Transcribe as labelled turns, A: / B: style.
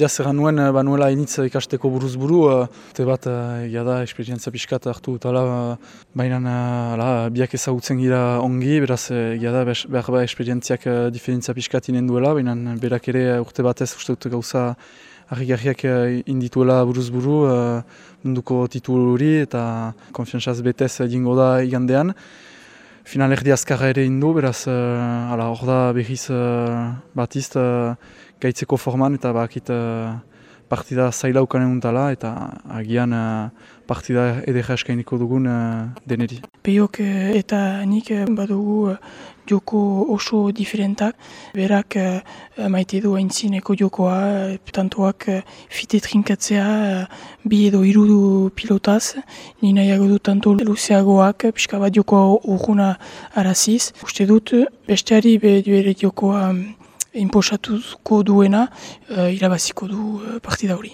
A: Jazera nuen, banuela initz ikasteko buruz buru, te bat, egia da, esperientzia pixkat hartu eta baina biak ezagutzen gira ongi, beraz, egia da, behar ba esperientziak diferentzia pixkat inen duela, baina berak ere urte batez uste dut gauza harri-garriak indituela buruz buru, munduko titulu hori eta konfiantzaz betez dingo da igandean. Final erdi azkarra ere indu, beraz, hor da behiz batizt gaitzeko forman eta bakit partida zaila ukanen untala eta agian partida edera eskainiko dugun deneri.
B: Peiok eta nik badugu joko oso diferentak. Berak maite du haintzineko jokoa, tantoak fite trinkatzea bi edo irudu pilotaz. Ni nahiago du tanto luzeagoak, pixka bat joko urguna araziz. Uste dut besteari be jokoa inposatuko duena irabaziko du partida hori.